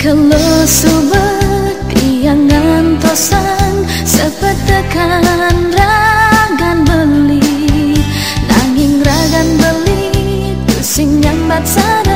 Lo subet piangan tosan Sepetekan ragan beli. Nanging ragan beli Pusing nyambat sadar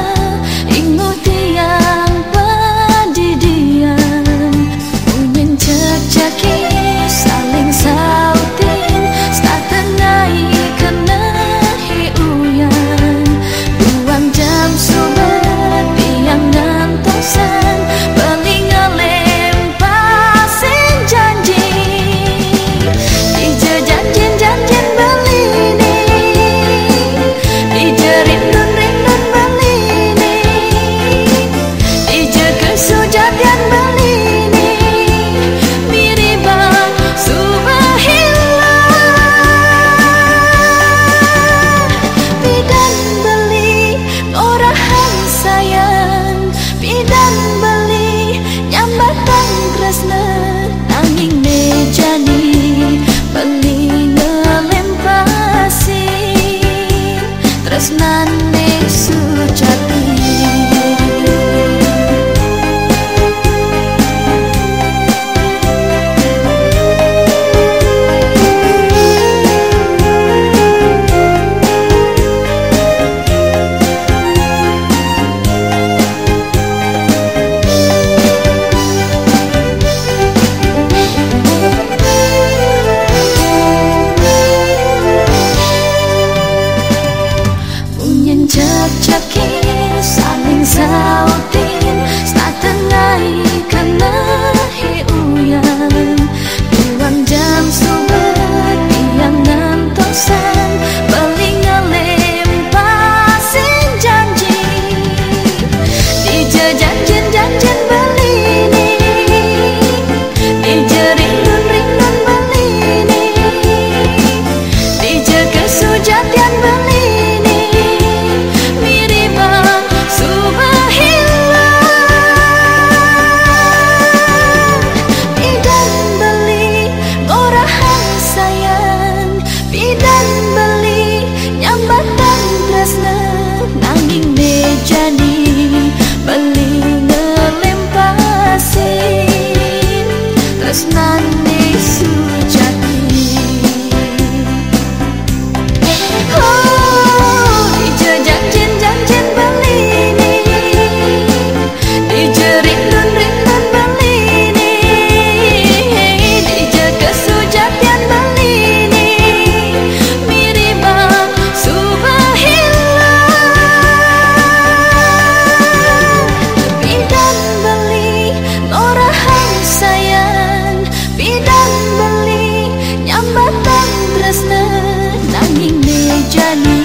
着你。